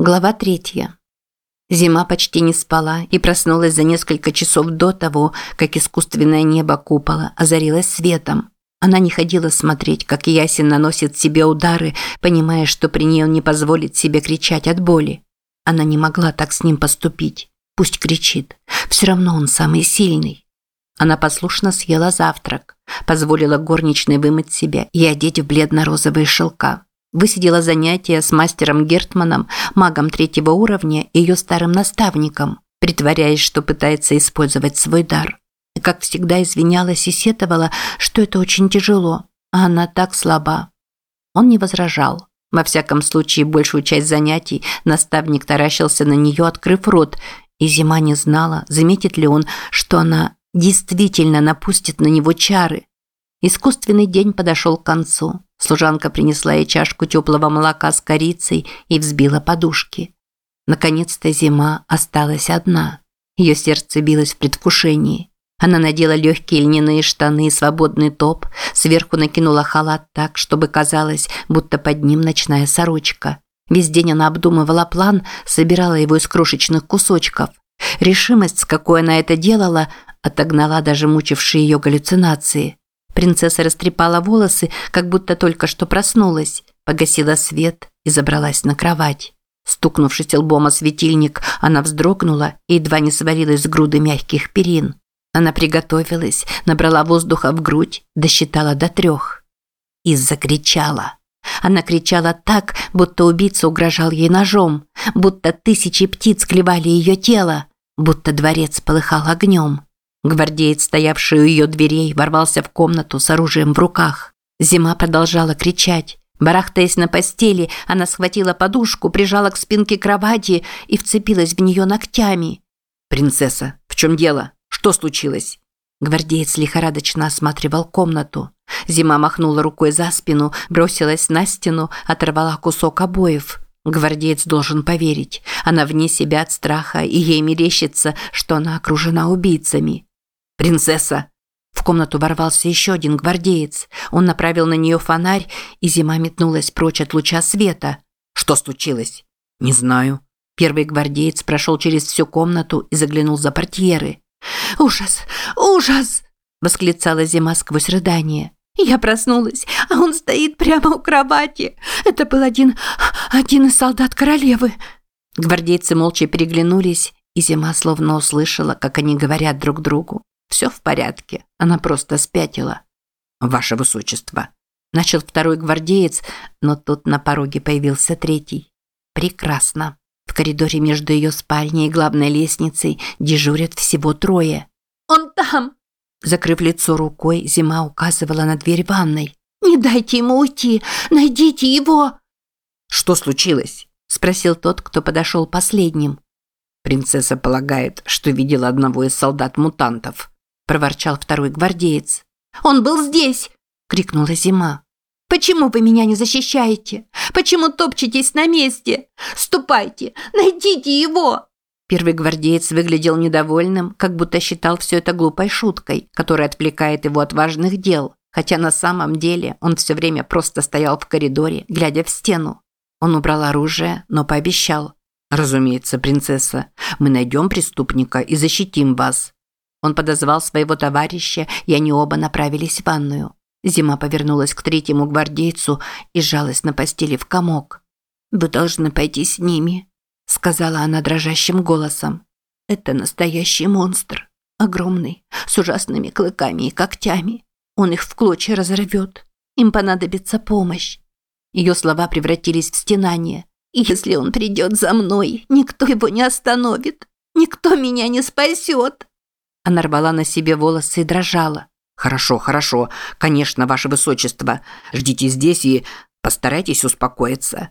Глава третья. Зима почти не спала и проснулась за несколько часов до того, как искусственное небо купола озарилось светом. Она не ходила смотреть, как Ясин наносит себе удары, понимая, что при ней он не позволит себе кричать от боли. Она не могла так с ним поступить. Пусть кричит. Все равно он самый сильный. Она послушно съела завтрак, позволила горничной вымыть себя и одеть в бледно-розовые шелка. Высидела занятия с мастером Гертманом, магом третьего уровня и ее старым наставником, притворяясь, что пытается использовать свой дар. И, как всегда, извинялась и сетовала, что это очень тяжело, а она так слаба. Он не возражал. Во всяком случае, большую часть занятий наставник таращился на нее, открыв рот, и Зима не знала, заметит ли он, что она действительно напустит на него чары. Искусственный день подошел к концу. Служанка принесла ей чашку теплого молока с корицей и взбила подушки. Наконец-то зима осталась одна. Ее сердце билось в предвкушении. Она надела легкие льняные штаны и свободный топ, сверху накинула халат так, чтобы казалось, будто под ним ночная сорочка. Весь день она обдумывала план, собирала его из крошечных кусочков. Решимость, с какой она это делала, отогнала даже мучившие ее галлюцинации. Принцесса растрепала волосы, как будто только что проснулась, погасила свет и забралась на кровать. Стукнувшись лбом о светильник, она вздрогнула и едва не свалилась с груды мягких перин. Она приготовилась, набрала воздуха в грудь, досчитала до трех. И закричала. Она кричала так, будто убийца угрожал ей ножом, будто тысячи птиц клевали ее тело, будто дворец полыхал огнем. Гвардеец, стоявший у ее дверей, ворвался в комнату с оружием в руках. Зима продолжала кричать. Барахтаясь на постели, она схватила подушку, прижала к спинке кровати и вцепилась в нее ногтями. «Принцесса, в чем дело? Что случилось?» Гвардеец лихорадочно осматривал комнату. Зима махнула рукой за спину, бросилась на стену, оторвала кусок обоев. Гвардеец должен поверить. Она вне себя от страха, и ей мерещится, что она окружена убийцами. «Принцесса!» В комнату ворвался еще один гвардеец. Он направил на нее фонарь, и зима метнулась прочь от луча света. «Что случилось?» «Не знаю». Первый гвардеец прошел через всю комнату и заглянул за портьеры. «Ужас! Ужас!» – восклицала зима сквозь рыдание. Я проснулась, а он стоит прямо у кровати. Это был один... один из солдат королевы. Гвардейцы молча переглянулись, и Зима словно услышала, как они говорят друг другу. Все в порядке. Она просто спятила. Ваше высочество. Начал второй гвардеец, но тут на пороге появился третий. Прекрасно. В коридоре между ее спальней и главной лестницей дежурят всего трое. «Он там!» Закрыв лицо рукой, Зима указывала на дверь ванной. «Не дайте ему уйти! Найдите его!» «Что случилось?» – спросил тот, кто подошел последним. Принцесса полагает, что видела одного из солдат-мутантов проворчал второй гвардеец. «Он был здесь!» – крикнула Зима. «Почему вы меня не защищаете? Почему топчетесь на месте? Ступайте, найдите его!» Первый гвардеец выглядел недовольным, как будто считал все это глупой шуткой, которая отвлекает его от важных дел, хотя на самом деле он все время просто стоял в коридоре, глядя в стену. Он убрал оружие, но пообещал. «Разумеется, принцесса, мы найдем преступника и защитим вас. Он подозвал своего товарища, и они оба направились в ванную. Зима повернулась к третьему гвардейцу и сжалась на постели в комок. «Вы должны пойти с ними», – сказала она дрожащим голосом. «Это настоящий монстр. Огромный, с ужасными клыками и когтями. Он их в клочья разорвет. Им понадобится помощь». Ее слова превратились в стенание. «Если он придет за мной, никто его не остановит. Никто меня не спасет». Она рвала на себе волосы и дрожала. «Хорошо, хорошо. Конечно, ваше высочество. Ждите здесь и постарайтесь успокоиться».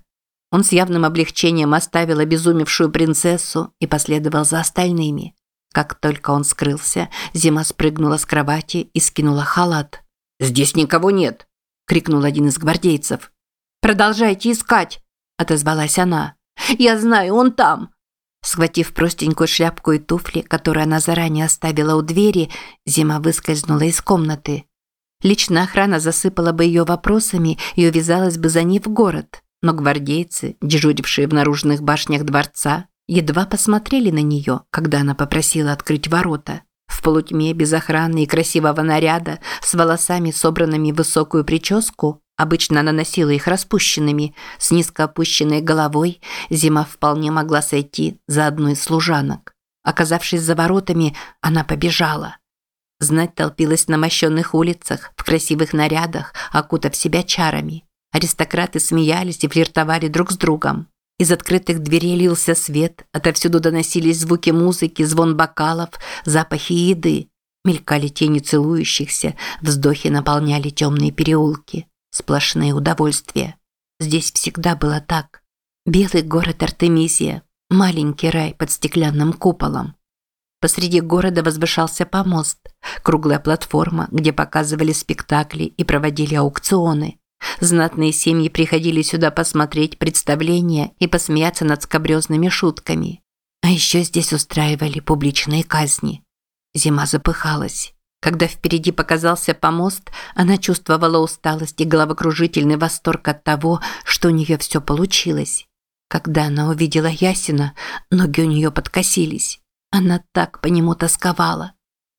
Он с явным облегчением оставил обезумевшую принцессу и последовал за остальными. Как только он скрылся, Зима спрыгнула с кровати и скинула халат. «Здесь никого нет!» – крикнул один из гвардейцев. «Продолжайте искать!» – отозвалась она. «Я знаю, он там!» Схватив простенькую шляпку и туфли, которые она заранее оставила у двери, Зима выскользнула из комнаты. Личная охрана засыпала бы ее вопросами и увязалась бы за ней в город. но гвардейцы, дежурившие в наружных башнях дворца, едва посмотрели на нее, когда она попросила открыть ворота. В полутьме без охраны и красивого наряда, с волосами, собранными в высокую прическу, обычно она носила их распущенными, с низко опущенной головой, зима вполне могла сойти за одну из служанок. Оказавшись за воротами, она побежала. Знать толпилась на мощенных улицах, в красивых нарядах, окутав себя чарами. Аристократы смеялись и флиртовали друг с другом. Из открытых дверей лился свет, отовсюду доносились звуки музыки, звон бокалов, запахи еды. Мелькали тени целующихся, вздохи наполняли темные переулки. Сплошные удовольствия. Здесь всегда было так. Белый город Артемизия, маленький рай под стеклянным куполом. Посреди города возвышался помост, круглая платформа, где показывали спектакли и проводили аукционы. Знатные семьи приходили сюда посмотреть представления и посмеяться над скобрезными шутками. А еще здесь устраивали публичные казни. Зима запыхалась. Когда впереди показался помост, она чувствовала усталость и головокружительный восторг от того, что у нее все получилось. Когда она увидела Ясина, ноги у нее подкосились. Она так по нему тосковала.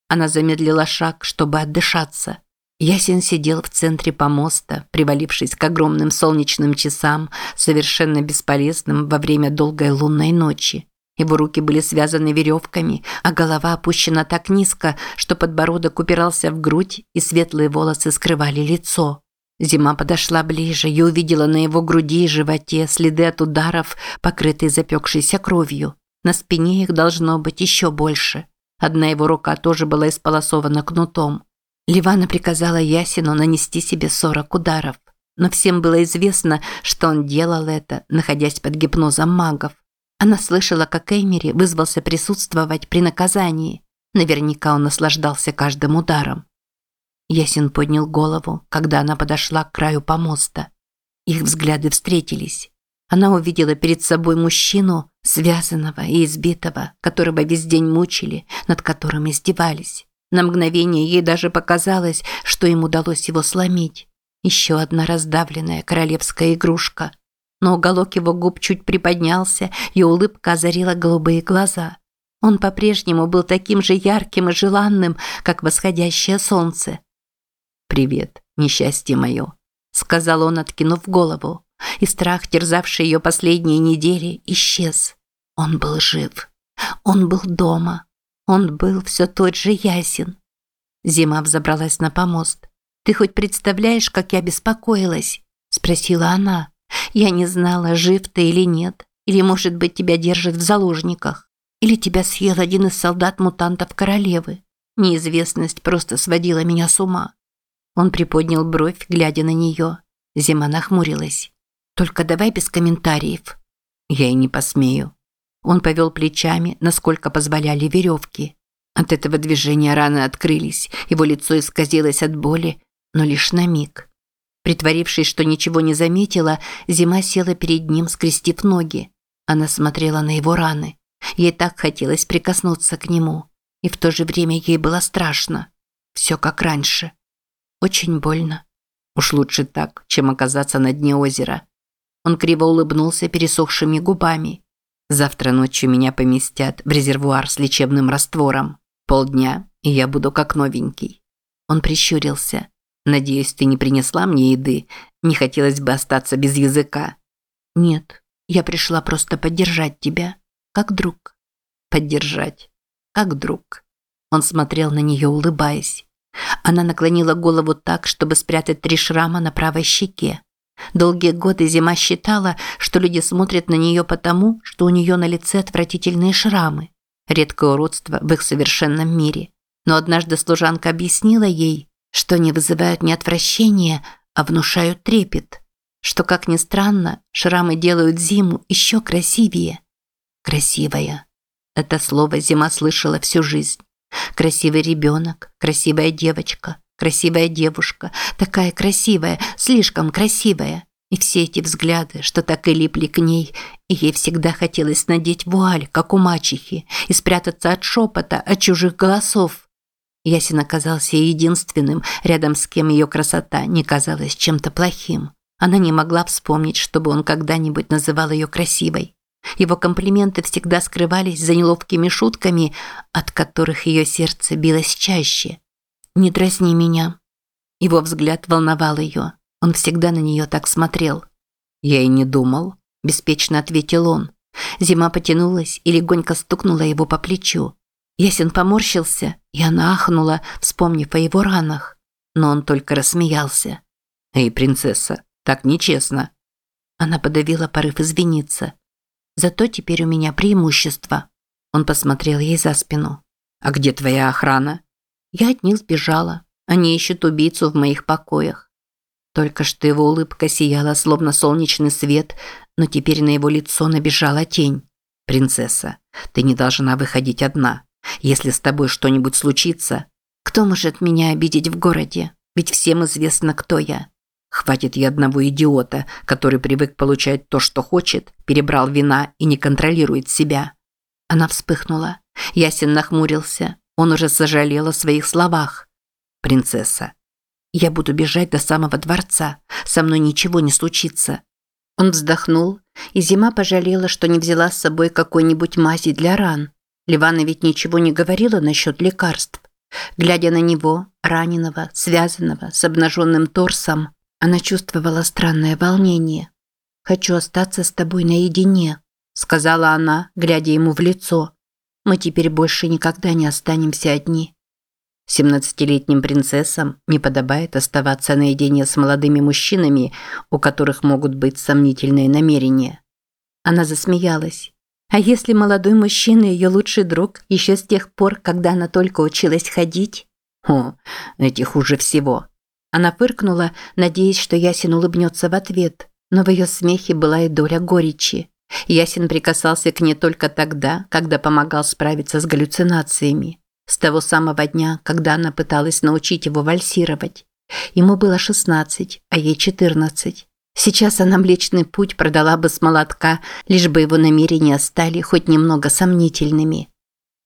Она замедлила шаг, чтобы отдышаться. Ясен сидел в центре помоста, привалившись к огромным солнечным часам, совершенно бесполезным во время долгой лунной ночи. Его руки были связаны веревками, а голова опущена так низко, что подбородок упирался в грудь, и светлые волосы скрывали лицо. Зима подошла ближе и увидела на его груди и животе следы от ударов, покрытые запекшейся кровью. На спине их должно быть еще больше. Одна его рука тоже была исполосована кнутом. Ливана приказала Ясину нанести себе 40 ударов. Но всем было известно, что он делал это, находясь под гипнозом магов. Она слышала, как Эймери вызвался присутствовать при наказании. Наверняка он наслаждался каждым ударом. Ясин поднял голову, когда она подошла к краю помоста. Их взгляды встретились. Она увидела перед собой мужчину, связанного и избитого, которого весь день мучили, над которым издевались. На мгновение ей даже показалось, что им удалось его сломить. Еще одна раздавленная королевская игрушка. Но уголок его губ чуть приподнялся, и улыбка озарила голубые глаза. Он по-прежнему был таким же ярким и желанным, как восходящее солнце. «Привет, несчастье мое», – сказал он, откинув голову. И страх, терзавший ее последние недели, исчез. Он был жив. Он был дома. Он был все тот же ясен. Зима взобралась на помост. «Ты хоть представляешь, как я беспокоилась?» – спросила она. «Я не знала, жив ты или нет. Или, может быть, тебя держат в заложниках. Или тебя съел один из солдат-мутантов королевы. Неизвестность просто сводила меня с ума». Он приподнял бровь, глядя на нее. Зима нахмурилась. «Только давай без комментариев». «Я и не посмею». Он повел плечами, насколько позволяли веревки. От этого движения раны открылись, его лицо исказилось от боли, но лишь на миг. Притворившись, что ничего не заметила, Зима села перед ним, скрестив ноги. Она смотрела на его раны. Ей так хотелось прикоснуться к нему. И в то же время ей было страшно. Все как раньше. Очень больно. Уж лучше так, чем оказаться на дне озера. Он криво улыбнулся пересохшими губами. Завтра ночью меня поместят в резервуар с лечебным раствором. Полдня, и я буду как новенький. Он прищурился. Надеюсь, ты не принесла мне еды. Не хотелось бы остаться без языка. Нет, я пришла просто поддержать тебя, как друг. Поддержать, как друг. Он смотрел на нее, улыбаясь. Она наклонила голову так, чтобы спрятать три шрама на правой щеке. Долгие годы Зима считала, что люди смотрят на нее потому, что у нее на лице отвратительные шрамы. Редкое уродство в их совершенном мире. Но однажды служанка объяснила ей, что они вызывают не отвращение, а внушают трепет. Что, как ни странно, шрамы делают Зиму еще красивее. Красивая. Это слово Зима слышала всю жизнь. Красивый ребенок, красивая девочка – Красивая девушка, такая красивая, слишком красивая. И все эти взгляды, что так и липли к ней, и ей всегда хотелось надеть вуаль, как у мачехи, и спрятаться от шепота, от чужих голосов. Ясин оказался единственным, рядом с кем ее красота не казалась чем-то плохим. Она не могла вспомнить, чтобы он когда-нибудь называл ее красивой. Его комплименты всегда скрывались за неловкими шутками, от которых ее сердце билось чаще. «Не дразни меня». Его взгляд волновал ее. Он всегда на нее так смотрел. «Я и не думал», – беспечно ответил он. Зима потянулась и легонько стукнула его по плечу. Ясен поморщился, и она ахнула, вспомнив о его ранах. Но он только рассмеялся. «Эй, принцесса, так нечестно». Она подавила порыв извиниться. «Зато теперь у меня преимущество». Он посмотрел ей за спину. «А где твоя охрана?» «Я от них сбежала. Они ищут убийцу в моих покоях». Только что его улыбка сияла, словно солнечный свет, но теперь на его лицо набежала тень. «Принцесса, ты не должна выходить одна. Если с тобой что-нибудь случится, кто может меня обидеть в городе? Ведь всем известно, кто я. Хватит и одного идиота, который привык получать то, что хочет, перебрал вина и не контролирует себя. Она вспыхнула. Ясен нахмурился. Он уже сожалел о своих словах. «Принцесса, я буду бежать до самого дворца. Со мной ничего не случится». Он вздохнул, и Зима пожалела, что не взяла с собой какой-нибудь мази для ран. Ливана ведь ничего не говорила насчет лекарств. Глядя на него, раненого, связанного, с обнаженным торсом, она чувствовала странное волнение. «Хочу остаться с тобой наедине», – сказала она, глядя ему в лицо. «Мы теперь больше никогда не останемся одни». Семнадцатилетним принцессам не подобает оставаться наедине с молодыми мужчинами, у которых могут быть сомнительные намерения. Она засмеялась. А если молодой мужчина ее лучший друг еще с тех пор, когда она только училась ходить? О, эти хуже всего. Она фыркнула, надеясь, что Ясин улыбнется в ответ, но в ее смехе была и доля горечи. Ясин прикасался к ней только тогда, когда помогал справиться с галлюцинациями. С того самого дня, когда она пыталась научить его вальсировать. Ему было 16, а ей 14. Сейчас она Млечный Путь продала бы с молотка, лишь бы его намерения стали хоть немного сомнительными.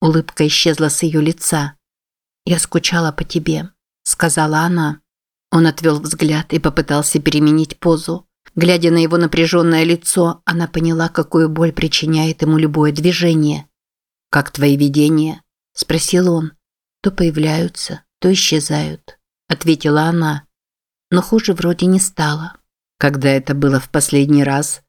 Улыбка исчезла с ее лица. «Я скучала по тебе», – сказала она. Он отвел взгляд и попытался переменить позу. Глядя на его напряженное лицо, она поняла, какую боль причиняет ему любое движение. «Как твои видения?» – спросил он. «То появляются, то исчезают», – ответила она. Но хуже вроде не стало. Когда это было в последний раз?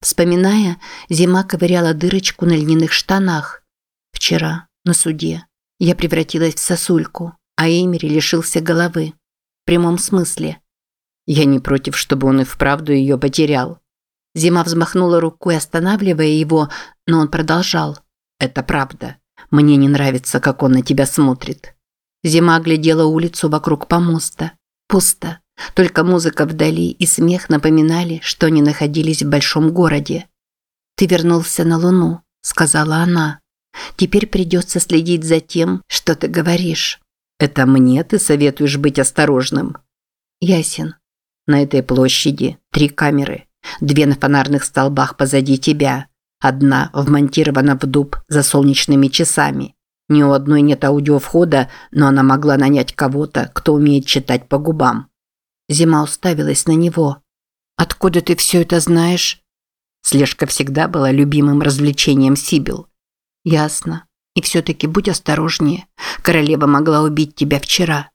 Вспоминая, зима ковыряла дырочку на льняных штанах. Вчера, на суде, я превратилась в сосульку, а Эмери лишился головы. В прямом смысле. Я не против, чтобы он и вправду ее потерял. Зима взмахнула рукой, останавливая его, но он продолжал. «Это правда. Мне не нравится, как он на тебя смотрит». Зима оглядела улицу вокруг помоста. Пусто. Только музыка вдали и смех напоминали, что они находились в большом городе. «Ты вернулся на Луну», – сказала она. «Теперь придется следить за тем, что ты говоришь». «Это мне ты советуешь быть осторожным?» «Ясен». «На этой площади три камеры. Две на фонарных столбах позади тебя. Одна вмонтирована в дуб за солнечными часами. Ни у одной нет аудиовхода, но она могла нанять кого-то, кто умеет читать по губам. Зима уставилась на него. «Откуда ты все это знаешь?» Слежка всегда была любимым развлечением Сибил. «Ясно. И все-таки будь осторожнее. Королева могла убить тебя вчера».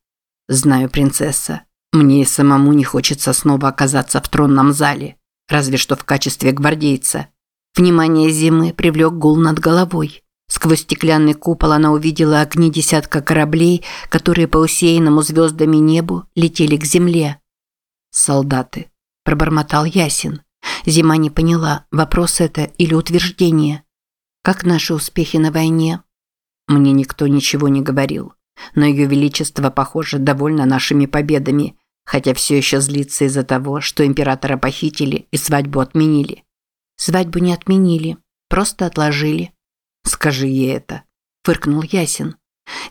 «Знаю, принцесса. Мне и самому не хочется снова оказаться в тронном зале. Разве что в качестве гвардейца». Внимание зимы привлек гул над головой. Сквозь стеклянный купол она увидела огни десятка кораблей, которые по усеянному звездами небу летели к земле. «Солдаты», – пробормотал Ясин. Зима не поняла, вопрос это или утверждение. «Как наши успехи на войне?» Мне никто ничего не говорил. Но Ее Величество, похоже, довольно нашими победами, хотя все еще злится из-за того, что императора похитили и свадьбу отменили. Свадьбу не отменили, просто отложили. Скажи ей это, фыркнул Ясин.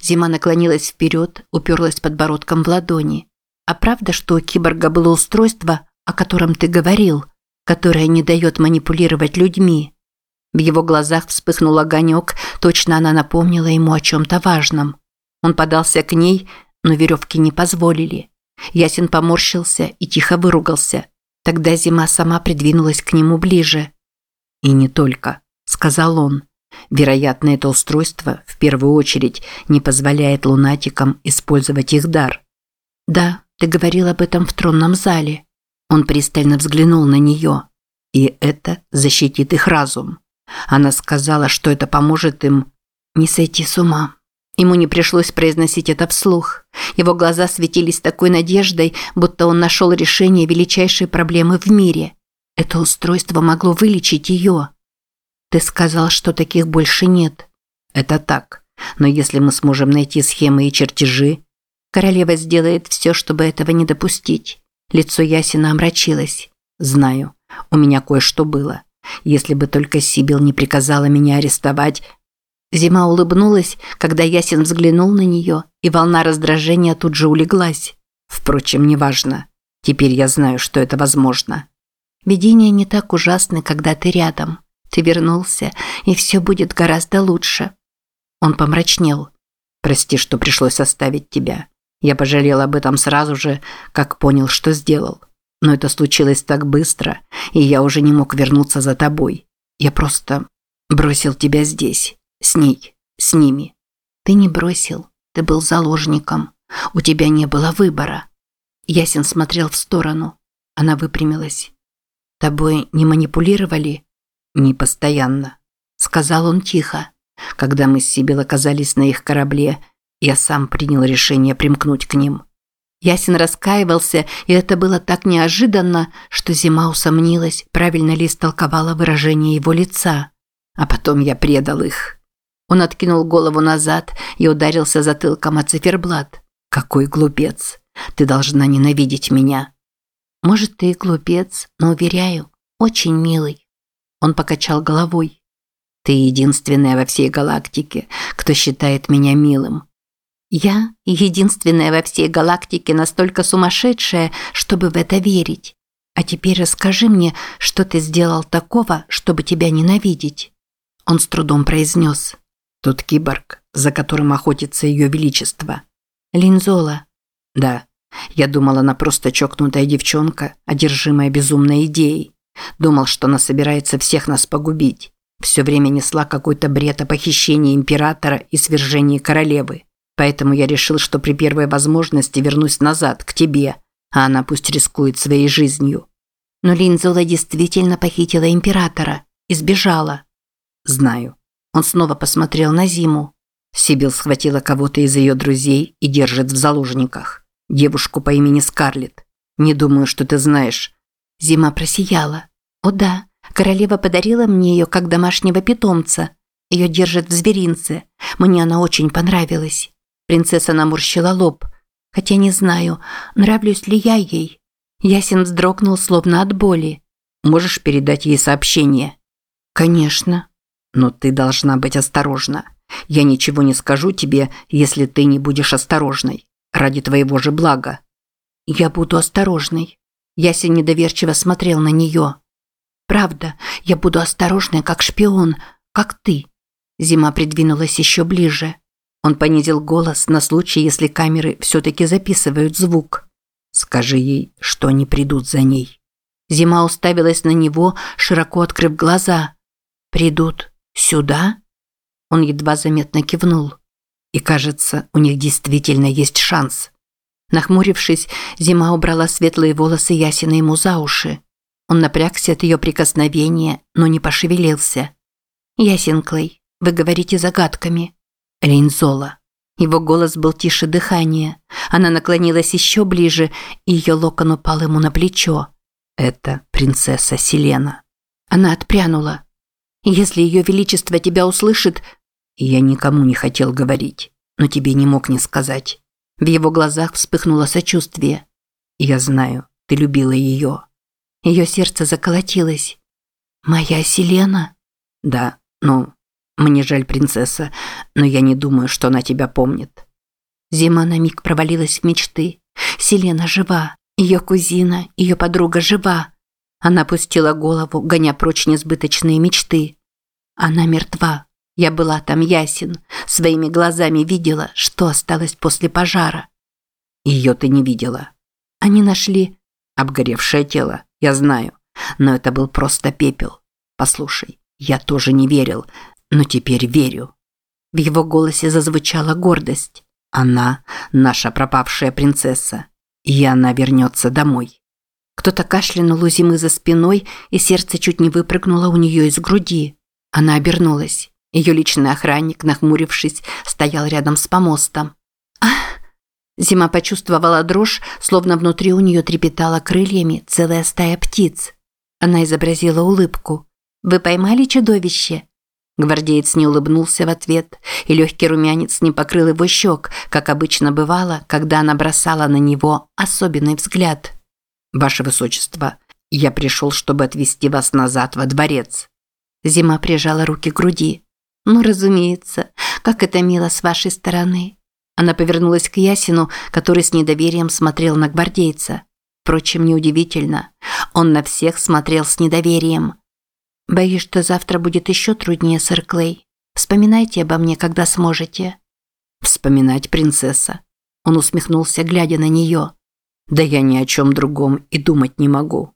Зима наклонилась вперед, уперлась подбородком в ладони. А правда, что у киборга было устройство, о котором ты говорил, которое не дает манипулировать людьми? В его глазах вспыхнул огонек, точно она напомнила ему о чем-то важном. Он подался к ней, но веревки не позволили. Ясен поморщился и тихо выругался. Тогда зима сама придвинулась к нему ближе. «И не только», – сказал он. «Вероятно, это устройство, в первую очередь, не позволяет лунатикам использовать их дар». «Да, ты говорил об этом в тронном зале». Он пристально взглянул на нее. «И это защитит их разум». Она сказала, что это поможет им не сойти с ума. Ему не пришлось произносить это вслух. Его глаза светились такой надеждой, будто он нашел решение величайшей проблемы в мире. Это устройство могло вылечить ее. Ты сказал, что таких больше нет. Это так. Но если мы сможем найти схемы и чертежи, королева сделает все, чтобы этого не допустить. Лицо Ясина омрачилось. Знаю. У меня кое-что было. Если бы только Сибил не приказала меня арестовать, Зима улыбнулась, когда Ясин взглянул на нее, и волна раздражения тут же улеглась. Впрочем, неважно. Теперь я знаю, что это возможно. Видения не так ужасны, когда ты рядом. Ты вернулся, и все будет гораздо лучше. Он помрачнел. Прости, что пришлось оставить тебя. Я пожалел об этом сразу же, как понял, что сделал. Но это случилось так быстро, и я уже не мог вернуться за тобой. Я просто бросил тебя здесь. С ней, с ними. Ты не бросил, ты был заложником. У тебя не было выбора. Ясен смотрел в сторону. Она выпрямилась. Тобой не манипулировали? Не постоянно, сказал он тихо. Когда мы с Сибил оказались на их корабле, я сам принял решение примкнуть к ним. Ясен раскаивался, и это было так неожиданно, что Зима усомнилась, правильно ли истолковала выражение его лица. А потом я предал их. Он откинул голову назад и ударился затылком о циферблат. «Какой глупец! Ты должна ненавидеть меня!» «Может, ты и глупец, но, уверяю, очень милый». Он покачал головой. «Ты единственная во всей галактике, кто считает меня милым». «Я единственная во всей галактике настолько сумасшедшая, чтобы в это верить. А теперь расскажи мне, что ты сделал такого, чтобы тебя ненавидеть». Он с трудом произнес. Тот киборг, за которым охотится ее величество. Линзола. Да. Я думала, она просто чокнутая девчонка, одержимая безумной идеей. Думал, что она собирается всех нас погубить. Все время несла какой-то бред о похищении императора и свержении королевы. Поэтому я решил, что при первой возможности вернусь назад, к тебе, а она пусть рискует своей жизнью. Но Линзола действительно похитила императора и сбежала. Знаю. Он снова посмотрел на Зиму. Сибил схватила кого-то из ее друзей и держит в заложниках. Девушку по имени Скарлетт. Не думаю, что ты знаешь. Зима просияла. О да, королева подарила мне ее как домашнего питомца. Ее держат в зверинце. Мне она очень понравилась. Принцесса наморщила лоб. Хотя не знаю, нравлюсь ли я ей. Ясен вздрогнул, словно от боли. Можешь передать ей сообщение? Конечно. Но ты должна быть осторожна. Я ничего не скажу тебе, если ты не будешь осторожной. Ради твоего же блага. Я буду осторожной. Ясен недоверчиво смотрел на нее. Правда, я буду осторожной, как шпион, как ты. Зима придвинулась еще ближе. Он понизил голос на случай, если камеры все-таки записывают звук. Скажи ей, что они придут за ней. Зима уставилась на него, широко открыв глаза. Придут. «Сюда?» Он едва заметно кивнул. И кажется, у них действительно есть шанс. Нахмурившись, Зима убрала светлые волосы Ясина ему за уши. Он напрягся от ее прикосновения, но не пошевелился. «Ясен Клей, вы говорите загадками». Линзола. Его голос был тише дыхания. Она наклонилась еще ближе, и ее локон упал ему на плечо. «Это принцесса Селена». Она отпрянула. Если ее величество тебя услышит...» Я никому не хотел говорить, но тебе не мог не сказать. В его глазах вспыхнуло сочувствие. Я знаю, ты любила ее. Ее сердце заколотилось. «Моя Селена?» «Да, ну, мне жаль, принцесса, но я не думаю, что она тебя помнит». Зима на миг провалилась в мечты. Селена жива. Ее кузина, ее подруга жива. Она пустила голову, гоня прочь несбыточные мечты. Она мертва. Я была там ясен. Своими глазами видела, что осталось после пожара. Ее ты не видела. Они нашли... Обгоревшее тело, я знаю. Но это был просто пепел. Послушай, я тоже не верил, но теперь верю. В его голосе зазвучала гордость. Она наша пропавшая принцесса, и она вернется домой. Кто-то кашлянул у Зимы за спиной, и сердце чуть не выпрыгнуло у нее из груди. Она обернулась. Ее личный охранник, нахмурившись, стоял рядом с помостом. «Ах!» Зима почувствовала дрожь, словно внутри у нее трепетала крыльями целая стая птиц. Она изобразила улыбку. «Вы поймали чудовище?» Гвардеец не улыбнулся в ответ, и легкий румянец не покрыл его щек, как обычно бывало, когда она бросала на него особенный взгляд. «Ваше Высочество, я пришел, чтобы отвезти вас назад во дворец». Зима прижала руки к груди. «Ну, разумеется, как это мило с вашей стороны». Она повернулась к Ясину, который с недоверием смотрел на гвардейца. Впрочем, неудивительно. Он на всех смотрел с недоверием. Боюсь, что завтра будет еще труднее, сэр Клей. Вспоминайте обо мне, когда сможете. Вспоминать, принцесса. Он усмехнулся, глядя на нее. Да я ни о чем другом и думать не могу.